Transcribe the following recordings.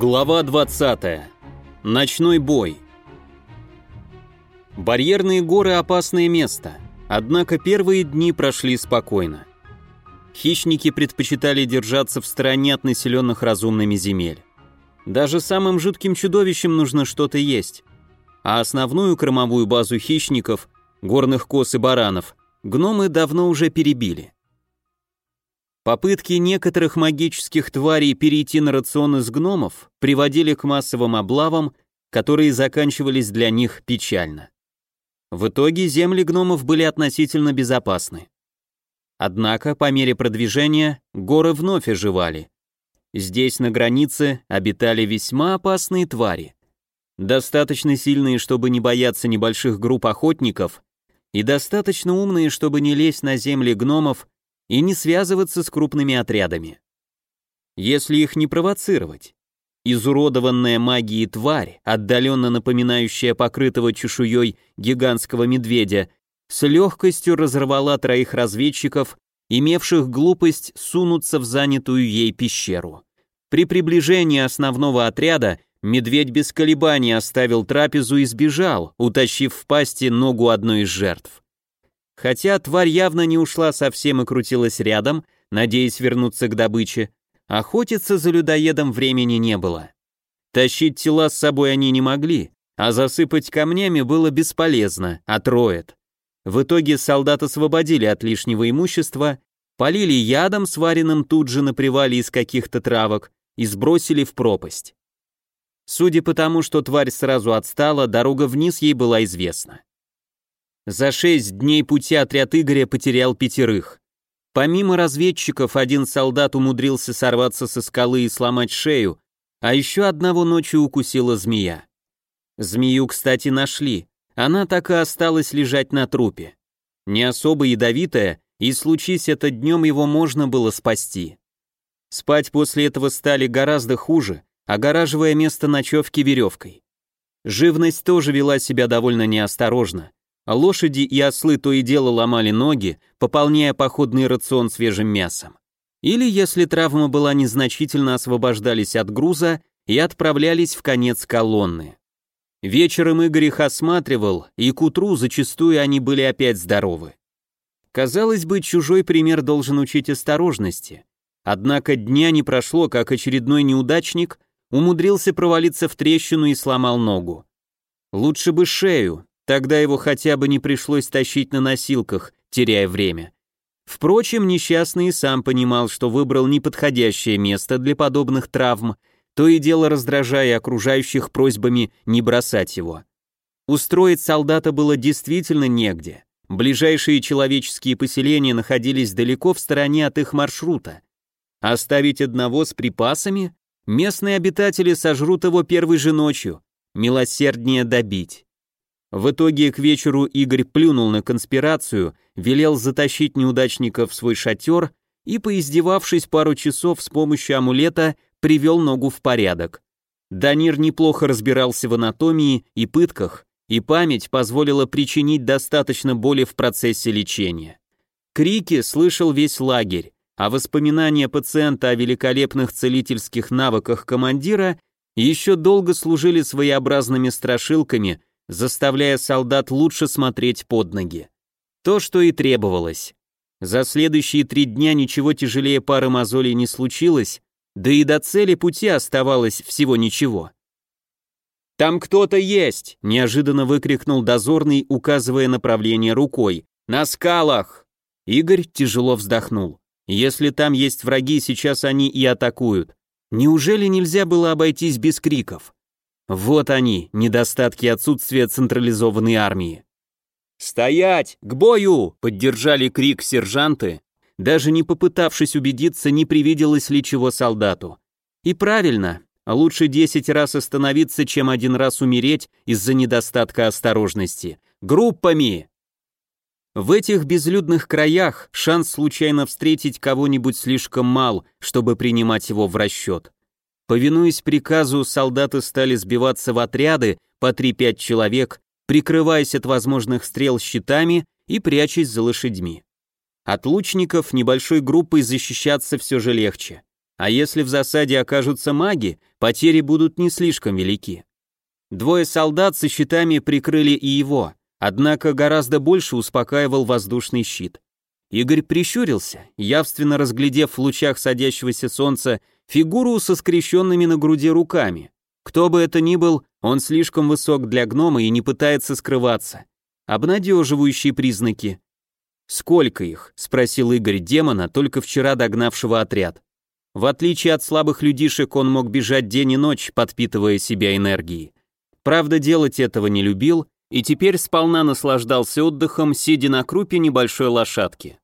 Глава 20. Ночной бой. Барьерные горы – опасное место, однако первые дни прошли спокойно. Хищники предпочитали держаться в стороне от населенных разумными земель. Даже самым жутким чудовищам нужно что-то есть. А основную кормовую базу хищников, горных коз и баранов, гномы давно уже перебили. Попытки некоторых магических тварей перейти на рацион из гномов приводили к массовым облавам, которые заканчивались для них печально. В итоге земли гномов были относительно безопасны. Однако, по мере продвижения, горы вновь оживали. Здесь, на границе, обитали весьма опасные твари. Достаточно сильные, чтобы не бояться небольших групп охотников, и достаточно умные, чтобы не лезть на земли гномов и не связываться с крупными отрядами. Если их не провоцировать, изуродованная магией тварь, отдаленно напоминающая покрытого чешуей гигантского медведя, с легкостью разорвала троих разведчиков, имевших глупость сунуться в занятую ей пещеру. При приближении основного отряда медведь без колебаний оставил трапезу и сбежал, утащив в пасти ногу одной из жертв. Хотя тварь явно не ушла совсем и крутилась рядом, надеясь вернуться к добыче, охотиться за людоедом времени не было. Тащить тела с собой они не могли, а засыпать камнями было бесполезно, отроет. В итоге солдат освободили от лишнего имущества, полили ядом, сваренным тут же на привале из каких-то травок, и сбросили в пропасть. Судя по тому, что тварь сразу отстала, дорога вниз ей была известна. За шесть дней пути отряд Игоря потерял пятерых. Помимо разведчиков, один солдат умудрился сорваться со скалы и сломать шею, а еще одного ночью укусила змея. Змею, кстати, нашли. Она так и осталась лежать на трупе. Не особо ядовитая, и случись это днем, его можно было спасти. Спать после этого стали гораздо хуже, огораживая место ночевки веревкой. Живность тоже вела себя довольно неосторожно. А лошади и ослы то и дело ломали ноги, пополняя походный рацион свежим мясом. Или, если травма была незначительна, освобождались от груза и отправлялись в конец колонны. Вечером Игорь их осматривал, и к утру зачастую они были опять здоровы. Казалось бы, чужой пример должен учить осторожности. Однако дня не прошло, как очередной неудачник умудрился провалиться в трещину и сломал ногу. Лучше бы шею, Тогда его хотя бы не пришлось тащить на носилках, теряя время. Впрочем, несчастный сам понимал, что выбрал неподходящее место для подобных травм, то и дело раздражая окружающих просьбами не бросать его. Устроить солдата было действительно негде. Ближайшие человеческие поселения находились далеко в стороне от их маршрута. Оставить одного с припасами? Местные обитатели сожрут его первой же ночью. Милосерднее добить. В итоге к вечеру Игорь плюнул на конспирацию, велел затащить неудачника в свой шатер и, поиздевавшись пару часов с помощью амулета, привел ногу в порядок. Данир неплохо разбирался в анатомии и пытках, и память позволила причинить достаточно боли в процессе лечения. Крики слышал весь лагерь, а воспоминания пациента о великолепных целительских навыках командира еще долго служили своеобразными страшилками, заставляя солдат лучше смотреть под ноги. То, что и требовалось. За следующие три дня ничего тяжелее пары мозолей не случилось, да и до цели пути оставалось всего ничего. «Там кто-то есть!» – неожиданно выкрикнул дозорный, указывая направление рукой. «На скалах!» Игорь тяжело вздохнул. «Если там есть враги, сейчас они и атакуют. Неужели нельзя было обойтись без криков?» Вот они, недостатки отсутствия централизованной армии. «Стоять! К бою!» — поддержали крик сержанты, даже не попытавшись убедиться, не привиделось ли чего солдату. И правильно, лучше десять раз остановиться, чем один раз умереть из-за недостатка осторожности. Группами! В этих безлюдных краях шанс случайно встретить кого-нибудь слишком мал, чтобы принимать его в расчет. Повинуясь приказу, солдаты стали сбиваться в отряды по 3-5 человек, прикрываясь от возможных стрел щитами и прячась за лошадьми. От лучников небольшой группой защищаться все же легче. А если в засаде окажутся маги, потери будут не слишком велики. Двое солдат со щитами прикрыли и его, однако гораздо больше успокаивал воздушный щит. Игорь прищурился, явственно разглядев в лучах садящегося солнца фигуру со скрещенными на груди руками. Кто бы это ни был, он слишком высок для гнома и не пытается скрываться. Обнадеживающие признаки. «Сколько их?» — спросил Игорь демона, только вчера догнавшего отряд. В отличие от слабых людишек, он мог бежать день и ночь, подпитывая себя энергией. Правда, делать этого не любил, и теперь сполна наслаждался отдыхом, сидя на крупе небольшой лошадки.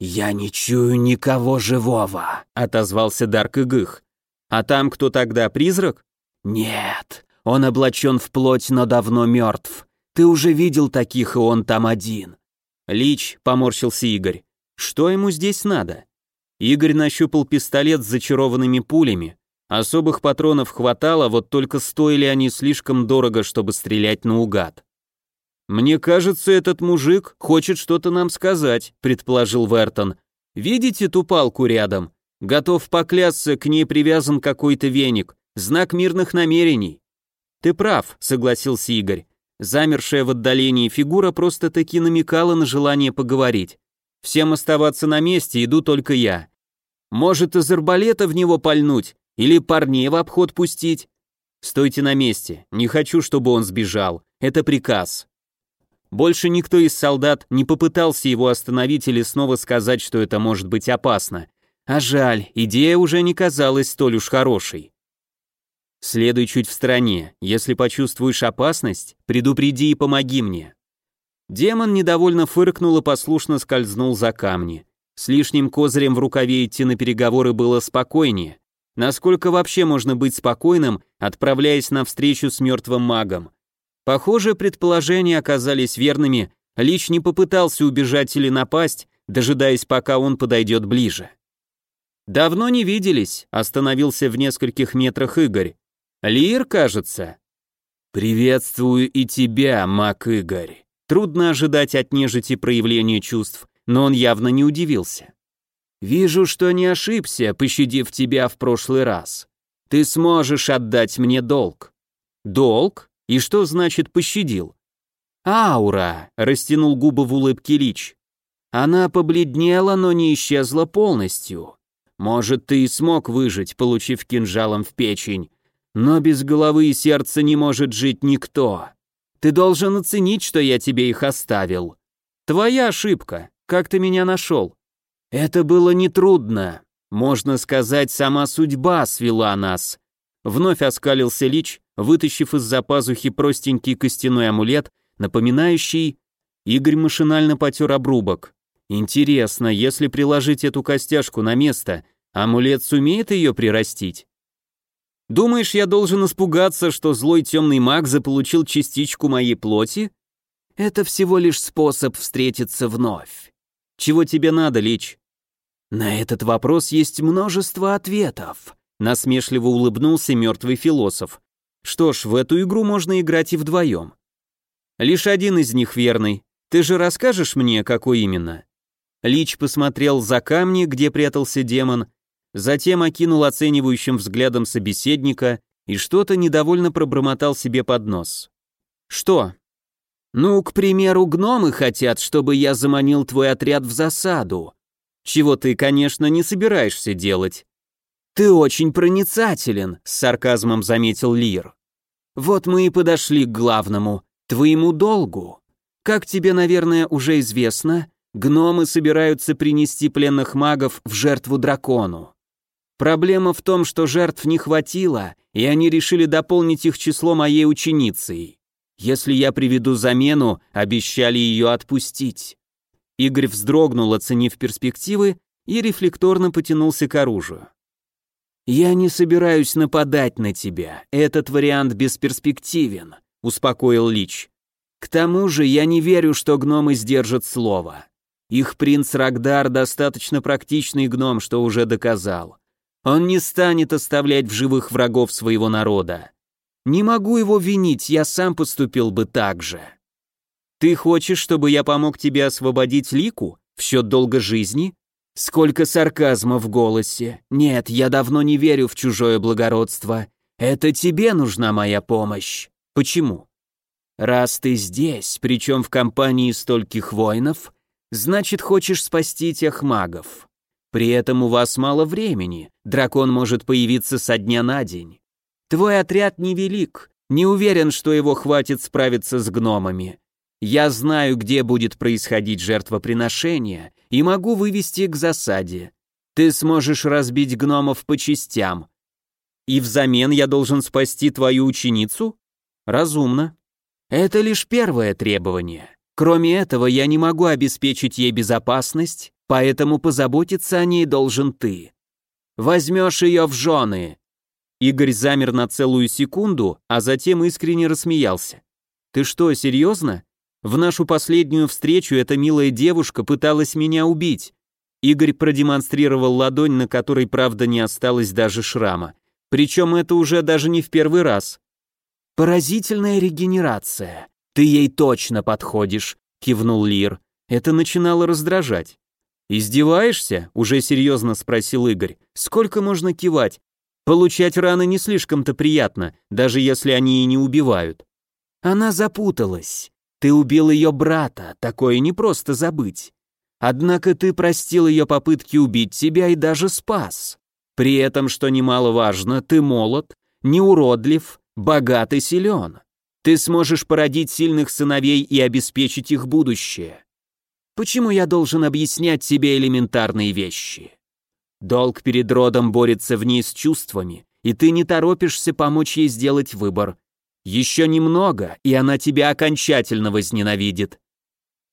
«Я не чую никого живого», — отозвался Дарк Игых. «А там кто тогда, призрак?» «Нет, он облачен в плоть, но давно мертв. Ты уже видел таких, и он там один». «Лич», — поморщился Игорь. «Что ему здесь надо?» Игорь нащупал пистолет с зачарованными пулями. Особых патронов хватало, вот только стоили они слишком дорого, чтобы стрелять наугад. «Мне кажется, этот мужик хочет что-то нам сказать», — предположил Вертон. «Видите ту палку рядом? Готов поклясться, к ней привязан какой-то веник. Знак мирных намерений». «Ты прав», — согласился Игорь. Замершая в отдалении фигура просто-таки намекала на желание поговорить. «Всем оставаться на месте, иду только я. Может, из арбалета в него пальнуть? Или парней в обход пустить? Стойте на месте, не хочу, чтобы он сбежал. Это приказ. Больше никто из солдат не попытался его остановить или снова сказать, что это может быть опасно. А жаль, идея уже не казалась столь уж хорошей. Следуй чуть в стороне. Если почувствуешь опасность, предупреди и помоги мне. Демон недовольно фыркнул и послушно скользнул за камни. С лишним козырем в рукаве идти на переговоры было спокойнее. Насколько вообще можно быть спокойным, отправляясь на встречу с мертвым магом? Похоже, предположения оказались верными, Лич не попытался убежать или напасть, дожидаясь, пока он подойдет ближе. «Давно не виделись», — остановился в нескольких метрах Игорь. «Лир, кажется?» «Приветствую и тебя, маг Игорь». Трудно ожидать от нежити проявления чувств, но он явно не удивился. «Вижу, что не ошибся, пощадив тебя в прошлый раз. Ты сможешь отдать мне долг». «Долг? И что значит пощадил?» «Аура», — растянул губы в улыбке Лич. «Она побледнела, но не исчезла полностью. Может, ты и смог выжить, получив кинжалом в печень, но без головы и сердца не может жить никто. Ты должен оценить, что я тебе их оставил. Твоя ошибка. Как ты меня нашел?» «Это было нетрудно. Можно сказать, сама судьба свела нас». Вновь оскалился Лич, вытащив из-за пазухи простенький костяной амулет, напоминающий... Игорь машинально потер обрубок. Интересно, если приложить эту костяшку на место, амулет сумеет ее прирастить? Думаешь, я должен испугаться, что злой темный маг заполучил частичку моей плоти? Это всего лишь способ встретиться вновь. Чего тебе надо, Лич? На этот вопрос есть множество ответов. Насмешливо улыбнулся мертвый философ. Что ж, в эту игру можно играть и вдвоем. Лишь один из них верный. Ты же расскажешь мне, какой именно? Лич посмотрел за камни, где прятался демон, затем окинул оценивающим взглядом собеседника и что-то недовольно пробормотал себе под нос. «Что?» Ну, к примеру, гномы хотят, чтобы я заманил твой отряд в засаду. Чего ты, конечно, не собираешься делать. Ты очень проницателен, с сарказмом заметил Лир. Вот мы и подошли к главному, твоему долгу. Как тебе, наверное, уже известно, гномы собираются принести пленных магов в жертву дракону. Проблема в том, что жертв не хватило, и они решили дополнить их число моей ученицей. Если я приведу замену, обещали ее отпустить. Игорь вздрогнул, оценив перспективы, и рефлекторно потянулся к оружию. «Я не собираюсь нападать на тебя, этот вариант бесперспективен», — успокоил Лич. «К тому же я не верю, что гномы сдержат слово. Их принц Рагдар достаточно практичный гном, что уже доказал. Он не станет оставлять в живых врагов своего народа. Не могу его винить, я сам поступил бы так же. Ты хочешь, чтобы я помог тебе освободить Лику в счет долга жизни? Сколько сарказма в голосе. Нет, я давно не верю в чужое благородство. Это тебе нужна моя помощь. Почему? Раз ты здесь, причем в компании стольких воинов, значит, хочешь спасти тех магов. При этом у вас мало времени, дракон может появиться со дня на день. Твой отряд невелик, не уверен, что его хватит справиться с гномами. Я знаю, где будет происходить жертвоприношение, и могу вывести к засаде. Ты сможешь разбить гномов по частям. И взамен я должен спасти твою ученицу? Разумно. Это лишь первое требование. Кроме этого, я не могу обеспечить ей безопасность, поэтому позаботиться о ней должен ты. Возьмешь ее в жены». Игорь замер на целую секунду, а затем искренне рассмеялся. «Ты что, серьезно? В нашу последнюю встречу эта милая девушка пыталась меня убить». Игорь продемонстрировал ладонь, на которой, правда, не осталось даже шрама. Причем это уже даже не в первый раз. «Поразительная регенерация. Ты ей точно подходишь», — кивнул Лир. Это начинало раздражать. «Издеваешься?» — уже серьезно спросил Игорь. «Сколько можно кивать? Получать раны не слишком-то приятно, даже если они и не убивают». Она запуталась. Ты убил ее брата, такое не просто забыть. Однако ты простил ее попытки убить тебя и даже спас. При этом, что немаловажно, ты молод, неуродлив, богат и силен. Ты сможешь породить сильных сыновей и обеспечить их будущее. Почему я должен объяснять себе элементарные вещи? Долг перед родом борется в ней с чувствами, и ты не торопишься помочь ей сделать выбор. Еще немного, и она тебя окончательно возненавидит.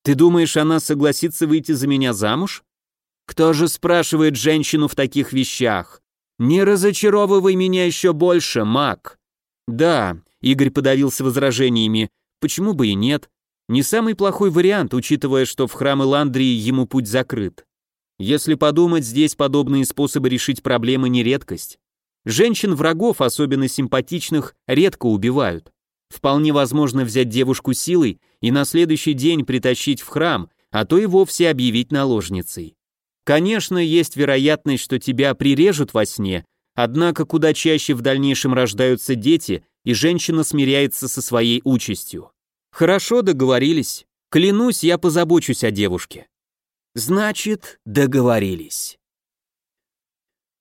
Ты думаешь, она согласится выйти за меня замуж? Кто же спрашивает женщину в таких вещах? Не разочаровывай меня еще больше, маг. Да, Игорь подавился возражениями. Почему бы и нет? Не самый плохой вариант, учитывая, что в храм Иландрии ему путь закрыт. Если подумать, здесь подобные способы решить проблемы не редкость. Женщин-врагов, особенно симпатичных, редко убивают. Вполне возможно взять девушку силой и на следующий день притащить в храм, а то и вовсе объявить наложницей. Конечно, есть вероятность, что тебя прирежут во сне, однако куда чаще в дальнейшем рождаются дети, и женщина смиряется со своей участью. Хорошо, договорились. Клянусь, я позабочусь о девушке. Значит, договорились.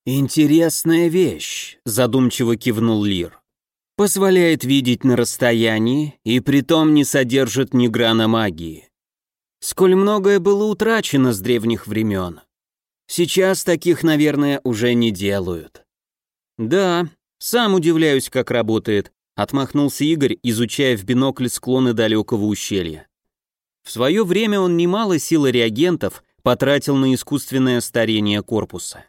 Интересная вещь, задумчиво кивнул Лир. Позволяет видеть на расстоянии и притом не содержит ни грана магии. Сколь многое было утрачено с древних времен. Сейчас таких, наверное, уже не делают. Да, сам удивляюсь, как работает, Отмахнулся Игорь, изучая в бинокль склоны далекого ущелья. В свое время он немало силы реагентов потратил на искусственное старение корпуса.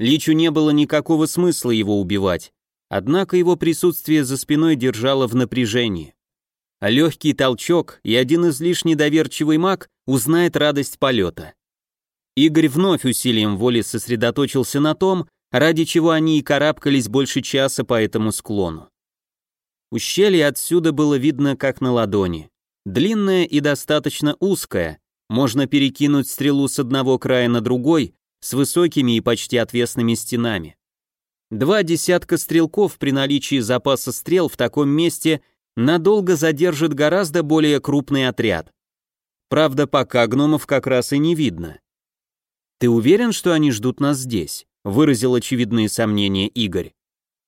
Личу не было никакого смысла его убивать, однако его присутствие за спиной держало в напряжении. Легкий толчок, и один излишне доверчивый маг узнает радость полета. Игорь вновь усилием воли сосредоточился на том, ради чего они и карабкались больше часа по этому склону. Ущелье отсюда было видно как на ладони. Длинное и достаточно узкое, можно перекинуть стрелу с одного края на другой, с высокими и почти отвесными стенами. Два десятка стрелков при наличии запаса стрел в таком месте надолго задержит гораздо более крупный отряд. Правда, пока гномов как раз и не видно. «Ты уверен, что они ждут нас здесь?» — выразил очевидные сомнения Игорь.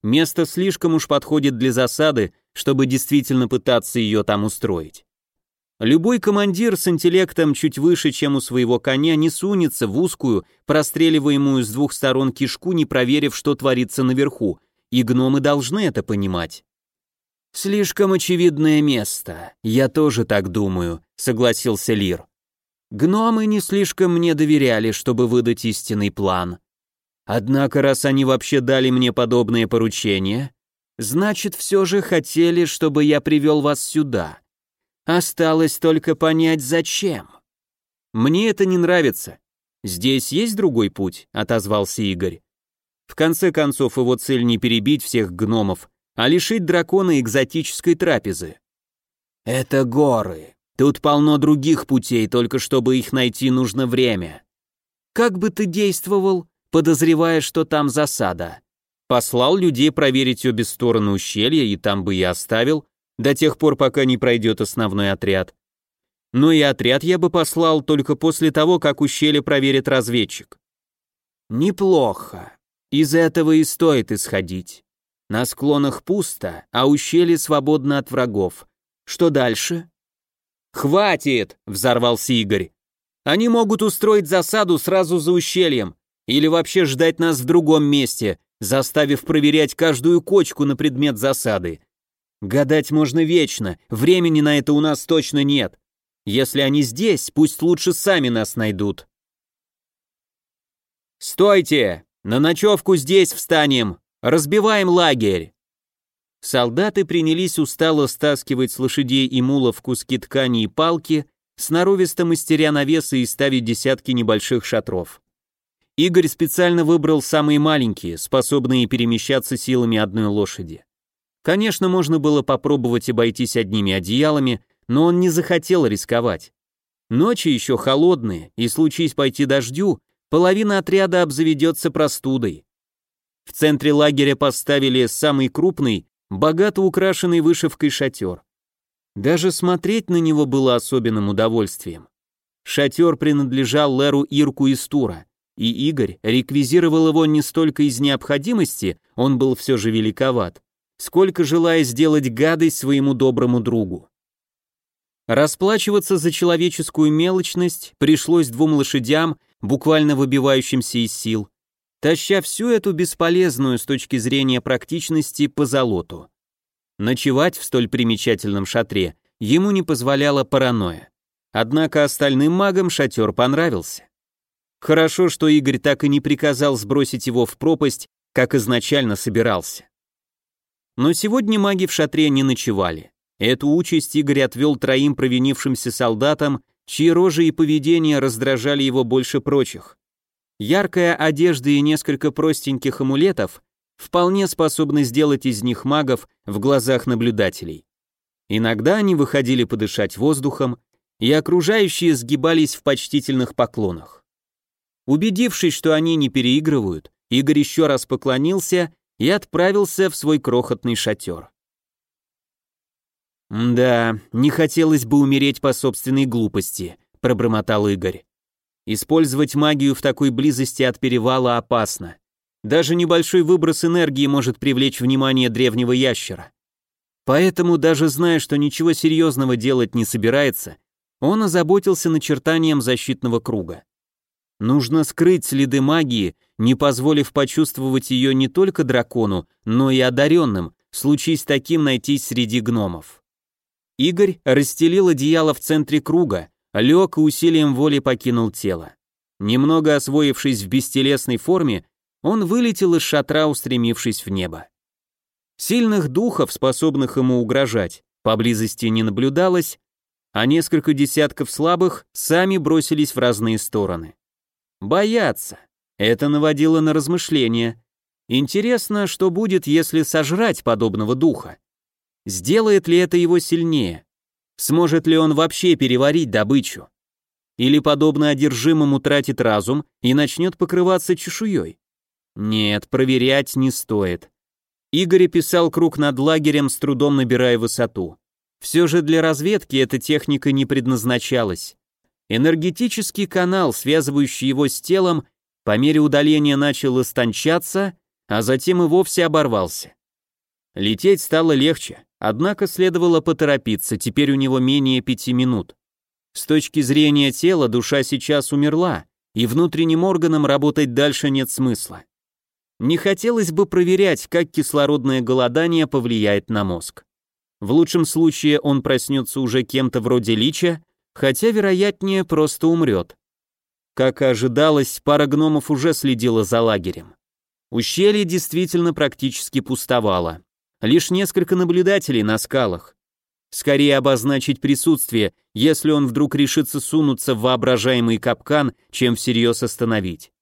Место слишком уж подходит для засады, чтобы действительно пытаться ее там устроить. Любой командир с интеллектом чуть выше, чем у своего коня, не сунется в узкую, простреливаемую с двух сторон кишку, не проверив, что творится наверху, и гномы должны это понимать. «Слишком очевидное место, я тоже так думаю», — согласился Лир. «Гномы не слишком мне доверяли, чтобы выдать истинный план. Однако, раз они вообще дали мне подобное поручение, значит, все же хотели, чтобы я привел вас сюда. Осталось только понять, зачем. Мне это не нравится. Здесь есть другой путь, отозвался Игорь. В конце концов, его цель не перебить всех гномов, а лишить дракона экзотической трапезы. Это горы. Тут полно других путей, только чтобы их найти нужно время. Как бы ты действовал, подозревая, что там засада? Послал людей проверить обе стороны ущелья, и там бы я оставил, до тех пор, пока не пройдет основной отряд. Но и отряд я бы послал только после того, как ущелье проверит разведчик. Неплохо. Из этого и стоит исходить. На склонах пусто, а ущелье свободно от врагов. Что дальше? «Хватит!» — взорвался Игорь. «Они могут устроить засаду сразу за ущельем, или вообще ждать нас в другом месте, заставив проверять каждую кочку на предмет засады. Гадать можно вечно, времени на это у нас точно нет. Если они здесь, пусть лучше сами нас найдут. «Стойте! На ночевку здесь встанем! Разбиваем лагерь!» Солдаты принялись устало стаскивать с лошадей и мулов куски ткани и палки, сноровисто мастеря навесы и ставить десятки небольших шатров. Игорь специально выбрал самые маленькие, способные перемещаться силами одной лошади. Конечно, можно было попробовать обойтись одними одеялами, но он не захотел рисковать. Ночи еще холодные, и случись пойти дождю, половина отряда обзаведется простудой. В центре лагеря поставили самый крупный, богато украшенный вышивкой шатер. Даже смотреть на него было особенным удовольствием. Шатер принадлежал Леру Ирку из Тура, и Игорь реквизировал его не столько из необходимости, он был все же великоват, сколько желая сделать гадость своему доброму другу. Расплачиваться за человеческую мелочность пришлось двум лошадям, буквально выбивающимся из сил, таща всю эту бесполезную с точки зрения практичности по золоту. Ночевать в столь примечательном шатре ему не позволяла паранойя. Однако остальным магам шатер понравился. Хорошо, что Игорь так и не приказал сбросить его в пропасть, как изначально собирался. Но сегодня маги в шатре не ночевали. Эту участь Игорь отвел троим провинившимся солдатам, чьи рожи и поведение раздражали его больше прочих. Яркая одежда и несколько простеньких амулетов вполне способны сделать из них магов в глазах наблюдателей. Иногда они выходили подышать воздухом, и окружающие сгибались в почтительных поклонах. Убедившись, что они не переигрывают, Игорь еще раз поклонился и отправился в свой крохотный шатер. «Да, не хотелось бы умереть по собственной глупости», — пробормотал Игорь. «Использовать магию в такой близости от перевала опасно. Даже небольшой выброс энергии может привлечь внимание древнего ящера. Поэтому, даже зная, что ничего серьезного делать не собирается, он озаботился начертанием защитного круга. Нужно скрыть следы магии, не позволив почувствовать ее не только дракону, но и одаренным, случись таким найтись среди гномов. Игорь расстелил одеяло в центре круга, лег и усилием воли покинул тело. Немного освоившись в бестелесной форме, он вылетел из шатра, устремившись в небо. Сильных духов, способных ему угрожать, поблизости не наблюдалось, а несколько десятков слабых сами бросились в разные стороны. Бояться. Это наводило на размышления. Интересно, что будет, если сожрать подобного духа? Сделает ли это его сильнее? Сможет ли он вообще переварить добычу? Или, подобно одержимому, тратит разум и начнет покрываться чешуей? Нет, проверять не стоит. Игорь писал круг над лагерем, с трудом набирая высоту. Все же для разведки эта техника не предназначалась. Энергетический канал, связывающий его с телом, по мере удаления начал истончаться, а затем и вовсе оборвался. Лететь стало легче, однако следовало поторопиться, теперь у него менее пяти минут. С точки зрения тела душа сейчас умерла, и внутренним органам работать дальше нет смысла. Не хотелось бы проверять, как кислородное голодание повлияет на мозг. В лучшем случае он проснется уже кем-то вроде лича, хотя, вероятнее, просто умрет. Как и ожидалось, пара гномов уже следила за лагерем. Ущелье действительно практически пустовало. Лишь несколько наблюдателей на скалах. Скорее обозначить присутствие, если он вдруг решится сунуться в воображаемый капкан, чем всерьез остановить.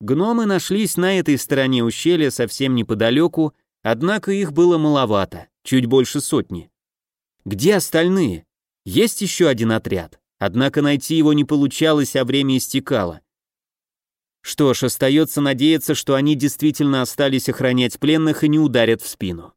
Гномы нашлись на этой стороне ущелья совсем неподалеку, однако их было маловато, чуть больше сотни. Где остальные? Есть еще один отряд, однако найти его не получалось, а время истекало. Что ж, остается надеяться, что они действительно остались охранять пленных и не ударят в спину.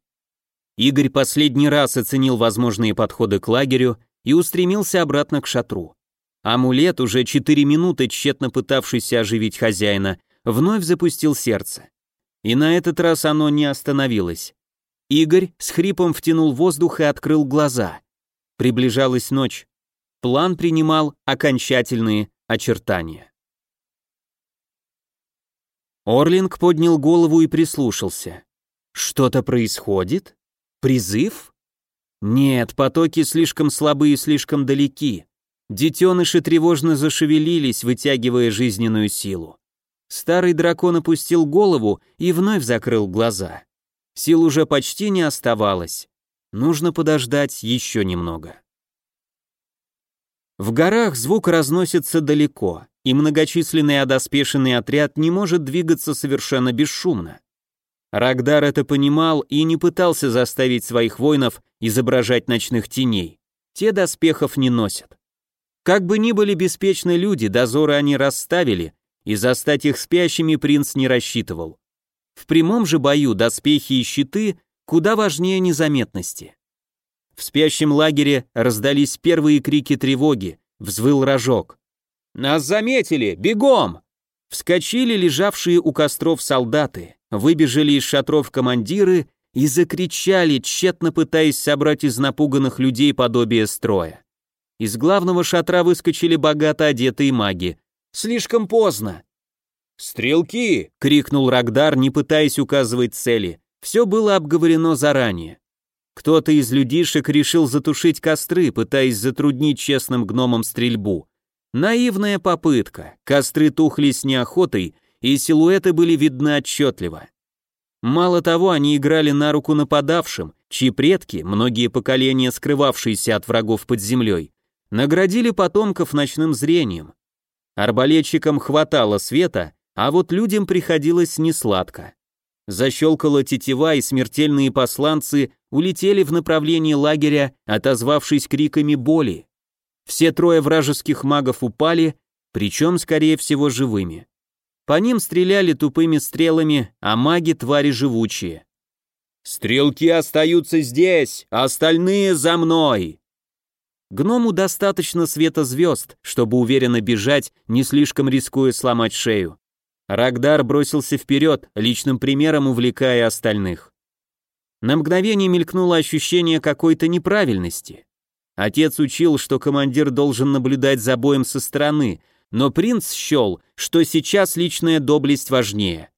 Игорь последний раз оценил возможные подходы к лагерю и устремился обратно к шатру. Амулет, уже четыре минуты тщетно пытавшийся оживить хозяина, вновь запустил сердце. И на этот раз оно не остановилось. Игорь с хрипом втянул воздух и открыл глаза. Приближалась ночь. План принимал окончательные очертания. Орлинг поднял голову и прислушался. Что-то происходит? Призыв? Нет, потоки слишком слабы и слишком далеки. Детеныши тревожно зашевелились, вытягивая жизненную силу. Старый дракон опустил голову и вновь закрыл глаза. Сил уже почти не оставалось. Нужно подождать еще немного. В горах звук разносится далеко, и многочисленный одоспешенный отряд не может двигаться совершенно бесшумно. Рагдар это понимал и не пытался заставить своих воинов изображать ночных теней. Те доспехов не носят. Как бы ни были беспечны люди, дозоры они расставили, и застать их спящими принц не рассчитывал. В прямом же бою доспехи и щиты куда важнее незаметности. В спящем лагере раздались первые крики тревоги, взвыл рожок. «Нас заметили! Бегом!» Вскочили лежавшие у костров солдаты, выбежали из шатров командиры и закричали, тщетно пытаясь собрать из напуганных людей подобие строя. Из главного шатра выскочили богато одетые маги. Слишком поздно. «Стрелки!» — крикнул Рагдар, не пытаясь указывать цели. Все было обговорено заранее. Кто-то из людишек решил затушить костры, пытаясь затруднить честным гномам стрельбу. Наивная попытка. Костры тухли с неохотой, и силуэты были видны отчетливо. Мало того, они играли на руку нападавшим, чьи предки, многие поколения скрывавшиеся от врагов под землей, наградили потомков ночным зрением. Арбалетчикам хватало света, а вот людям приходилось несладко. Защелкала тетива, и смертельные посланцы улетели в направлении лагеря, отозвавшись криками боли. Все трое вражеских магов упали, причем, скорее всего, живыми. По ним стреляли тупыми стрелами, а маги твари живучие. «Стрелки остаются здесь, остальные за мной!» Гному достаточно света звезд, чтобы уверенно бежать, не слишком рискуя сломать шею. Рагдар бросился вперед, личным примером увлекая остальных. На мгновение мелькнуло ощущение какой-то неправильности. Отец учил, что командир должен наблюдать за боем со стороны, но принц счел, что сейчас личная доблесть важнее.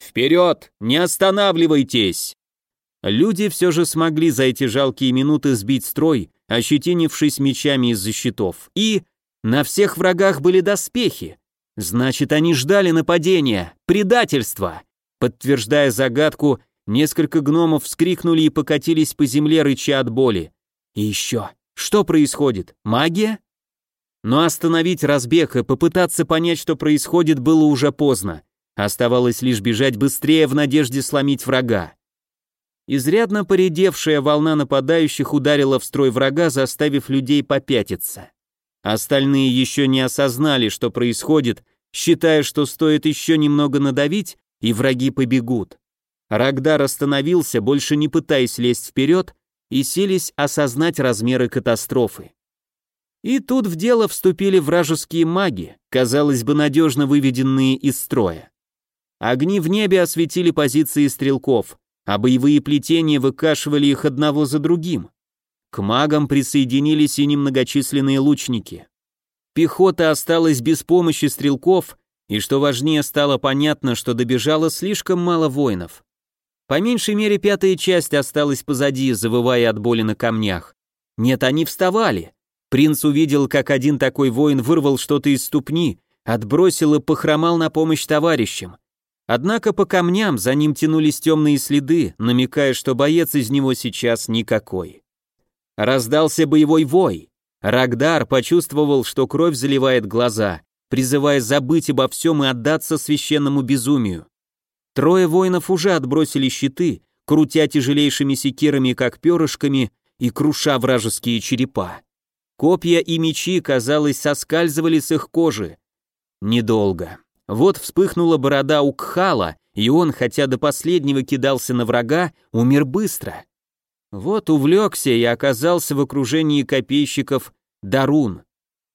«Вперед! Не останавливайтесь!» Люди все же смогли за эти жалкие минуты сбить строй, ощетинившись мечами из-за щитов. И на всех врагах были доспехи. Значит, они ждали нападения, предательства. Подтверждая загадку, несколько гномов вскрикнули и покатились по земле, рыча от боли. И еще. Что происходит? Магия? Но остановить разбег и попытаться понять, что происходит, было уже поздно. Оставалось лишь бежать быстрее в надежде сломить врага. Изрядно поредевшая волна нападающих ударила в строй врага, заставив людей попятиться. Остальные еще не осознали, что происходит, считая, что стоит еще немного надавить, и враги побегут. Рагдар остановился, больше не пытаясь лезть вперед, и селись осознать размеры катастрофы. И тут в дело вступили вражеские маги, казалось бы, надежно выведенные из строя. Огни в небе осветили позиции стрелков, а боевые плетения выкашивали их одного за другим. К магам присоединились и немногочисленные лучники. Пехота осталась без помощи стрелков, и что важнее, стало понятно, что добежало слишком мало воинов. По меньшей мере пятая часть осталась позади, завывая от боли на камнях. Нет, они вставали. Принц увидел, как один такой воин вырвал что-то из ступни, отбросил и похромал на помощь товарищам. Однако по камням за ним тянулись темные следы, намекая, что боец из него сейчас никакой. Раздался боевой вой. Рагдар почувствовал, что кровь заливает глаза, призывая забыть обо всем и отдаться священному безумию. Трое воинов уже отбросили щиты, крутя тяжелейшими секирами, как перышками, и круша вражеские черепа. Копья и мечи, казалось, соскальзывали с их кожи. Недолго. Вот вспыхнула борода у Кхала, и он, хотя до последнего кидался на врага, умер быстро. Вот увлекся и оказался в окружении копейщиков Дарун.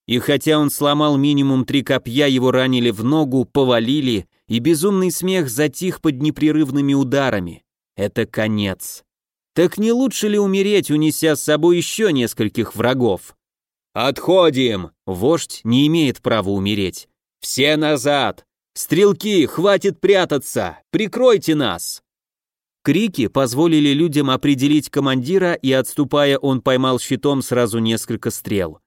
И хотя он сломал минимум три копья, его ранили в ногу, повалили, и безумный смех затих под непрерывными ударами. Это конец. Так не лучше ли умереть, унеся с собой еще нескольких врагов? «Отходим!» Вождь не имеет права умереть. «Все назад! Стрелки, хватит прятаться! Прикройте нас!» Крики позволили людям определить командира, и отступая, он поймал щитом сразу несколько стрел.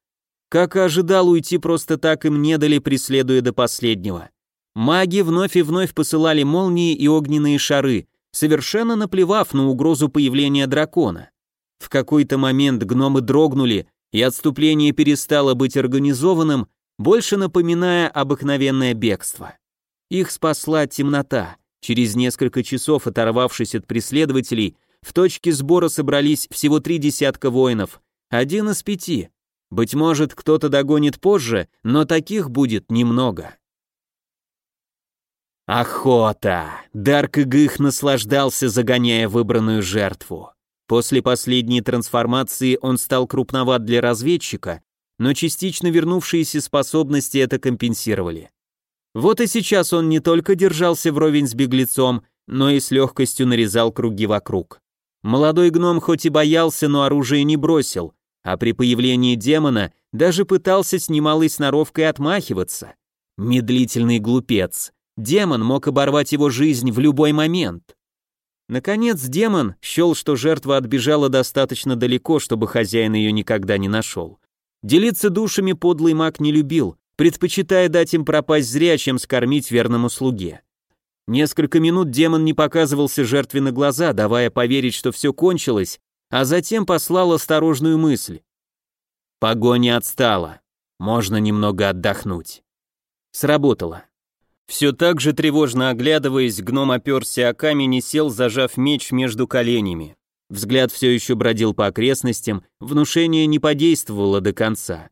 Как и ожидал, уйти просто так им не дали, преследуя до последнего. Маги вновь и вновь посылали молнии и огненные шары, совершенно наплевав на угрозу появления дракона. В какой-то момент гномы дрогнули, и отступление перестало быть организованным, больше напоминая обыкновенное бегство. Их спасла темнота. Через несколько часов, оторвавшись от преследователей, в точке сбора собрались всего три десятка воинов, один из пяти. Быть может, кто-то догонит позже, но таких будет немного. Охота! Дарк Игых наслаждался, загоняя выбранную жертву. После последней трансформации он стал крупноват для разведчика, но частично вернувшиеся способности это компенсировали. Вот и сейчас он не только держался вровень с беглецом, но и с легкостью нарезал круги вокруг. Молодой гном хоть и боялся, но оружие не бросил, а при появлении демона даже пытался с немалой сноровкой отмахиваться. Медлительный глупец. Демон мог оборвать его жизнь в любой момент. Наконец демон счел, что жертва отбежала достаточно далеко, чтобы хозяин ее никогда не нашел. Делиться душами подлый маг не любил, предпочитая дать им пропасть зря, чем скормить верному слуге. Несколько минут демон не показывался жертве на глаза, давая поверить, что все кончилось, а затем послал осторожную мысль. Погоня отстала, можно немного отдохнуть. Сработало. Все так же тревожно оглядываясь, гном оперся о камень и сел, зажав меч между коленями. Взгляд все еще бродил по окрестностям, внушение не подействовало до конца.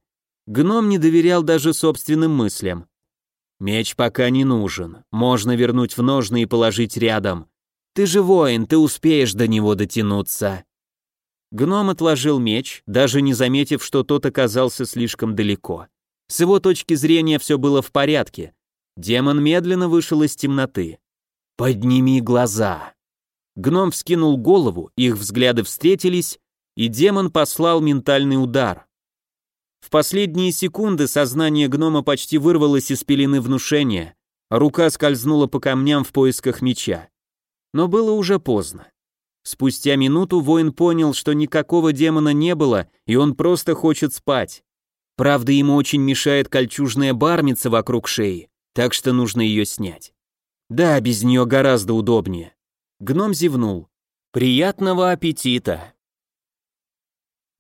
Гном не доверял даже собственным мыслям. «Меч пока не нужен, можно вернуть в ножны и положить рядом. Ты же воин, ты успеешь до него дотянуться». Гном отложил меч, даже не заметив, что тот оказался слишком далеко. С его точки зрения все было в порядке, Демон медленно вышел из темноты. «Подними глаза!» Гном вскинул голову, их взгляды встретились, и демон послал ментальный удар. В последние секунды сознание гнома почти вырвалось из пелены внушения, рука скользнула по камням в поисках меча. Но было уже поздно. Спустя минуту воин понял, что никакого демона не было, и он просто хочет спать. Правда, ему очень мешает кольчужная бармица вокруг шеи так что нужно ее снять. Да, без нее гораздо удобнее. Гном зевнул. Приятного аппетита.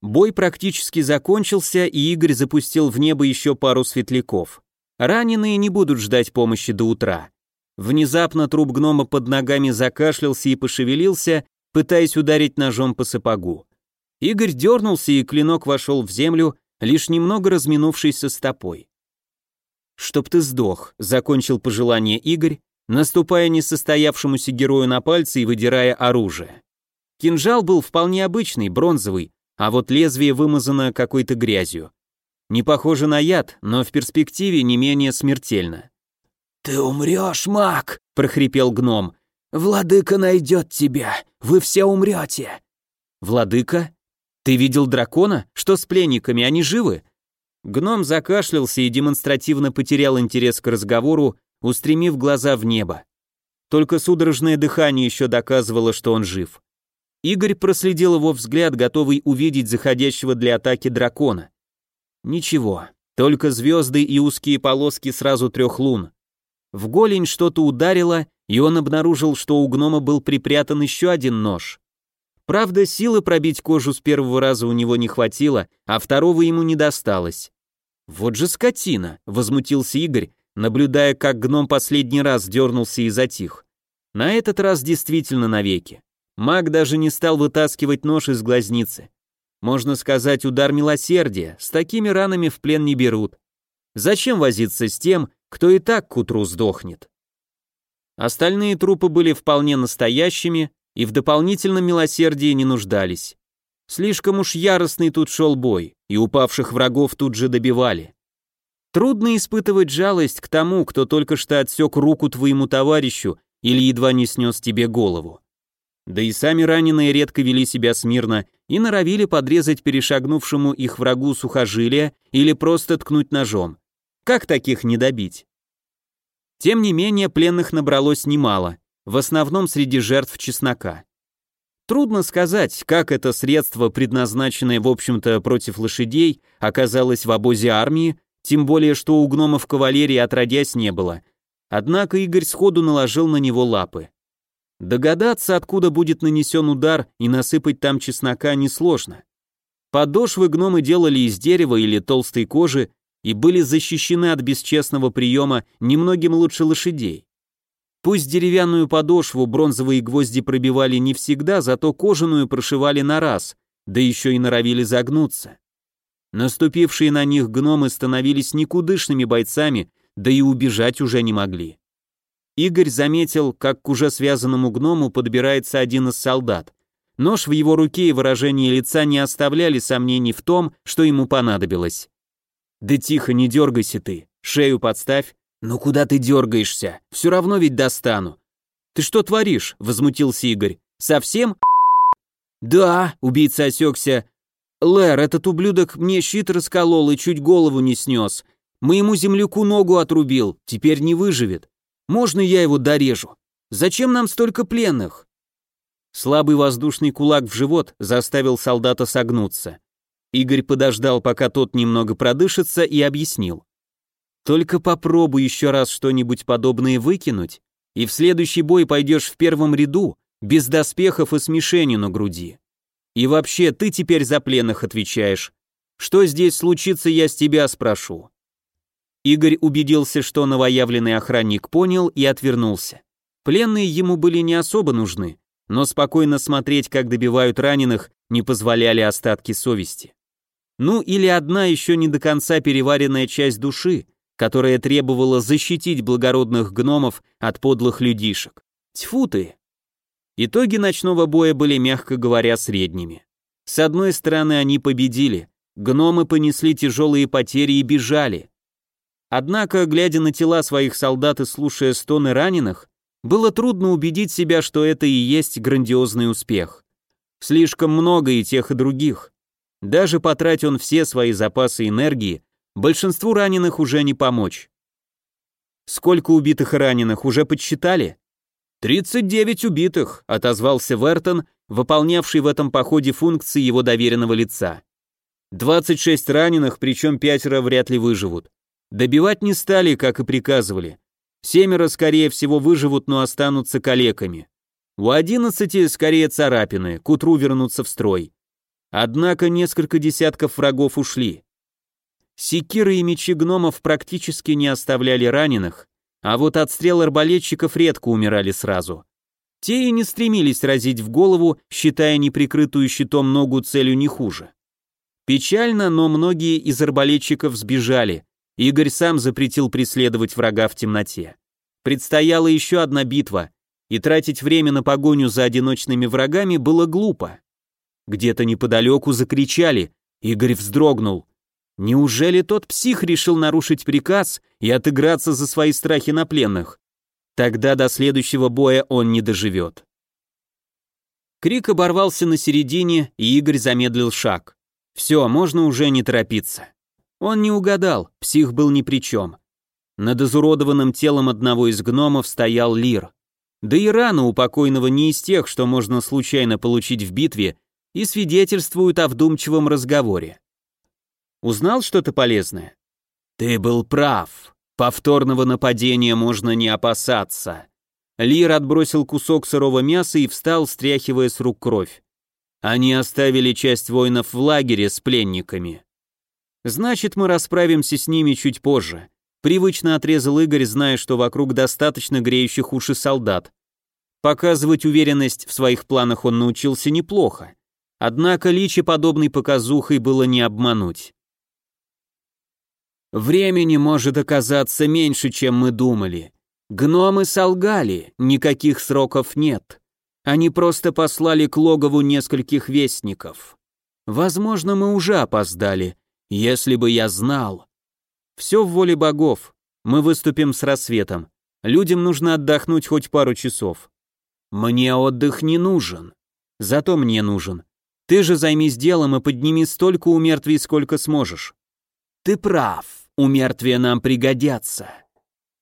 Бой практически закончился, и Игорь запустил в небо еще пару светляков. Раненые не будут ждать помощи до утра. Внезапно труп гнома под ногами закашлялся и пошевелился, пытаясь ударить ножом по сапогу. Игорь дернулся, и клинок вошел в землю, лишь немного разминувшись со стопой. «Чтоб ты сдох», — закончил пожелание Игорь, наступая несостоявшемуся герою на пальцы и выдирая оружие. Кинжал был вполне обычный, бронзовый, а вот лезвие вымазано какой-то грязью. Не похоже на яд, но в перспективе не менее смертельно. «Ты умрешь, маг!» — прохрипел гном. «Владыка найдет тебя! Вы все умрете!» «Владыка? Ты видел дракона? Что с пленниками, они живы?» Гном закашлялся и демонстративно потерял интерес к разговору, устремив глаза в небо. Только судорожное дыхание еще доказывало, что он жив. Игорь проследил его взгляд, готовый увидеть заходящего для атаки дракона. Ничего, только звезды и узкие полоски сразу трех лун. В голень что-то ударило, и он обнаружил, что у гнома был припрятан еще один нож. Правда, силы пробить кожу с первого раза у него не хватило, а второго ему не досталось. «Вот же скотина!» — возмутился Игорь, наблюдая, как гном последний раз дернулся и затих. На этот раз действительно навеки. Маг даже не стал вытаскивать нож из глазницы. Можно сказать, удар милосердия, с такими ранами в плен не берут. Зачем возиться с тем, кто и так к утру сдохнет. Остальные трупы были вполне настоящими и в дополнительном милосердии не нуждались. Слишком уж яростный тут шел бой, и упавших врагов тут же добивали. Трудно испытывать жалость к тому, кто только что отсек руку твоему товарищу или едва не снес тебе голову. Да и сами раненые редко вели себя смирно и норовили подрезать перешагнувшему их врагу сухожилия или просто ткнуть ножом. Как таких не добить? Тем не менее, пленных набралось немало, в основном среди жертв чеснока. Трудно сказать, как это средство, предназначенное, в общем-то, против лошадей, оказалось в обозе армии, тем более, что у гномов кавалерии отродясь не было. Однако Игорь сходу наложил на него лапы. Догадаться, откуда будет нанесен удар и насыпать там чеснока, несложно. Подошвы гномы делали из дерева или толстой кожи и были защищены от бесчестного приема немногим лучше лошадей. Пусть деревянную подошву бронзовые гвозди пробивали не всегда, зато кожаную прошивали на раз, да еще и норовили загнуться. Наступившие на них гномы становились никудышными бойцами, да и убежать уже не могли. Игорь заметил, как к уже связанному гному подбирается один из солдат. Нож в его руке и выражение лица не оставляли сомнений в том, что ему понадобилось. «Да тихо, не дергайся ты, шею подставь». «Ну куда ты дергаешься? Все равно ведь достану». «Ты что творишь?» — возмутился Игорь. «Совсем?» «Да», — убийца осекся. «Лэр, этот ублюдок мне щит расколол и чуть голову не снес. Моему земляку ногу отрубил, теперь не выживет. Можно я его дорежу? Зачем нам столько пленных?» Слабый воздушный кулак в живот заставил солдата согнуться. Игорь подождал, пока тот немного продышится, и объяснил. «Только попробуй еще раз что-нибудь подобное выкинуть, и в следующий бой пойдешь в первом ряду, без доспехов и с мишенью на груди. И вообще, ты теперь за пленных отвечаешь. Что здесь случится, я с тебя спрошу. Игорь убедился, что новоявленный охранник понял и отвернулся. Пленные ему были не особо нужны, но спокойно смотреть, как добивают раненых, не позволяли остатки совести. Ну или одна еще не до конца переваренная часть души, которая требовала защитить благородных гномов от подлых людишек. Тьфу ты! Итоги ночного боя были, мягко говоря, средними. С одной стороны, они победили, гномы понесли тяжелые потери и бежали. Однако, глядя на тела своих солдат и слушая стоны раненых, было трудно убедить себя, что это и есть грандиозный успех. Слишком много и тех, и других. Даже потратить он все свои запасы энергии, большинству раненых уже не помочь. Сколько убитых и раненых уже подсчитали? «Тридцать девять убитых», — отозвался Вертон, выполнявший в этом походе функции его доверенного лица. «Двадцать шесть раненых, причем пятеро вряд ли выживут. Добивать не стали, как и приказывали. Семеро, скорее всего, выживут, но останутся калеками. У одиннадцати скорее царапины, к утру вернутся в строй. Однако несколько десятков врагов ушли. Секиры и мечи гномов практически не оставляли раненых, а вот от стрел арбалетчиков редко умирали сразу. Те и не стремились разить в голову, считая неприкрытую щитом ногу целью не хуже. Печально, но многие из арбалетчиков сбежали, Игорь сам запретил преследовать врага в темноте. Предстояла еще одна битва, и тратить время на погоню за одиночными врагами было глупо. Где-то неподалеку закричали, Игорь вздрогнул. Неужели тот псих решил нарушить приказ и отыграться за свои страхи на пленных? Тогда до следующего боя он не доживет. Крик оборвался на середине, и Игорь замедлил шаг. Все, можно уже не торопиться. Он не угадал, псих был ни при чем. Над изуродованным телом одного из гномов стоял Лир. Да и рана у покойного не из тех, что можно случайно получить в битве, и свидетельствуют о вдумчивом разговоре. Узнал что-то полезное? Ты был прав. Повторного нападения можно не опасаться. Лир отбросил кусок сырого мяса и встал, стряхивая с рук кровь. Они оставили часть воинов в лагере с пленниками. Значит, мы расправимся с ними чуть позже. Привычно отрезал Игорь, зная, что вокруг достаточно греющих уши солдат. Показывать уверенность в своих планах он научился неплохо. Однако Личи подобной показухой было не обмануть. Времени может оказаться меньше, чем мы думали. Гномы солгали, никаких сроков нет. Они просто послали к логову нескольких вестников. Возможно, мы уже опоздали, если бы я знал. Все в воле богов. Мы выступим с рассветом. Людям нужно отдохнуть хоть пару часов. Мне отдых не нужен. Зато мне нужен. Ты же займись делом и подними столько умертвий, сколько сможешь. Ты прав, умертвия нам пригодятся.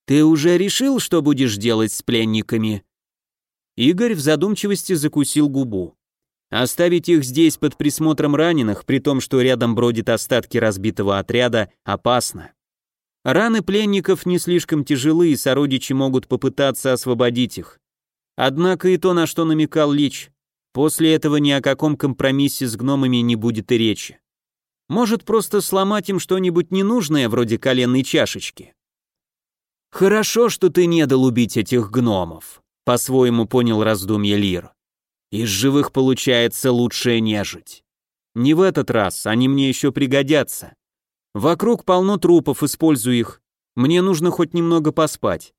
Ты уже решил, что будешь делать с пленниками? Игорь в задумчивости закусил губу. Оставить их здесь под присмотром раненых, при том, что рядом бродят остатки разбитого отряда, опасно. Раны пленников не слишком тяжелы, и сородичи могут попытаться освободить их. Однако и то, на что намекал Лич, после этого ни о каком компромиссе с гномами не будет и речи. Может просто сломать им что-нибудь ненужное, вроде коленной чашечки. «Хорошо, что ты не дал убить этих гномов», — по-своему понял раздумье Лир. «Из живых получается лучшая нежить. Не в этот раз, они мне еще пригодятся. Вокруг полно трупов, используй их. Мне нужно хоть немного поспать».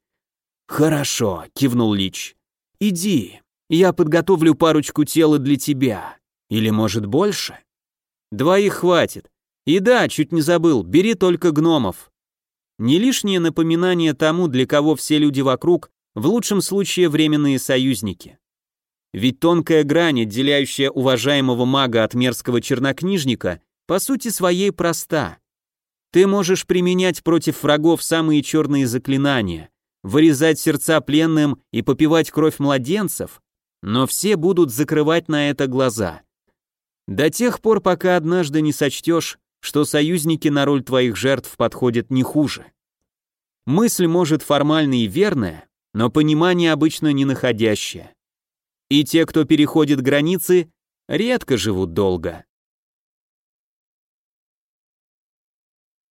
«Хорошо», — кивнул Лич. «Иди, я подготовлю парочку тела для тебя. Или, может, больше?» «Двоих хватит. И да, чуть не забыл, бери только гномов». Не лишнее напоминание тому, для кого все люди вокруг, в лучшем случае временные союзники. Ведь тонкая грань, отделяющая уважаемого мага от мерзкого чернокнижника, по сути своей проста. Ты можешь применять против врагов самые черные заклинания, вырезать сердца пленным и попивать кровь младенцев, но все будут закрывать на это глаза. До тех пор, пока однажды не сочтешь, что союзники на роль твоих жертв подходят не хуже. Мысль может формально и верная, но понимание обычно не находящее. И те, кто переходит границы, редко живут долго.